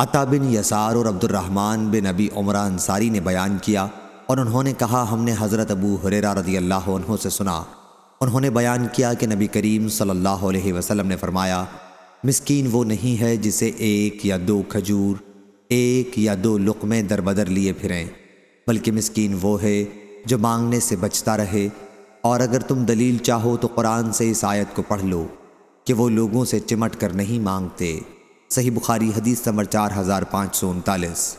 عطا بن یسار اور عبد الرحمن بن نبی عمرہ انصاری نے بیان کیا اور انہوں نے کہا، ہم نے حضرت ابو حریرہ رضی اللہ عنہ سے سنا۔ انہوں نے بیان کیا کہ نبی کریم صلی اللہ علیہ وسلم نے فرمایا، مسکین وہ نہیں ہے جسے ایک یا دو کھجور، ایک یا دو لقمے در بدر لیے پھریں، بلکہ مسکین وہ ہے جو مانگنے سے بچتا رہے۔ اور اگر تم دلیل چاہو تو قرآن سے اس آیت کو پڑھ لو کہ وہ لوگوں سے چمٹ کر نہیں مانگتے۔ صحیح بخاری حدیث نمبر چار ہزار پانچ سو انتالیس۔